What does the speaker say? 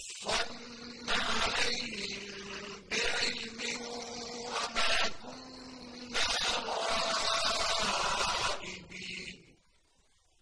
الصَّمَّ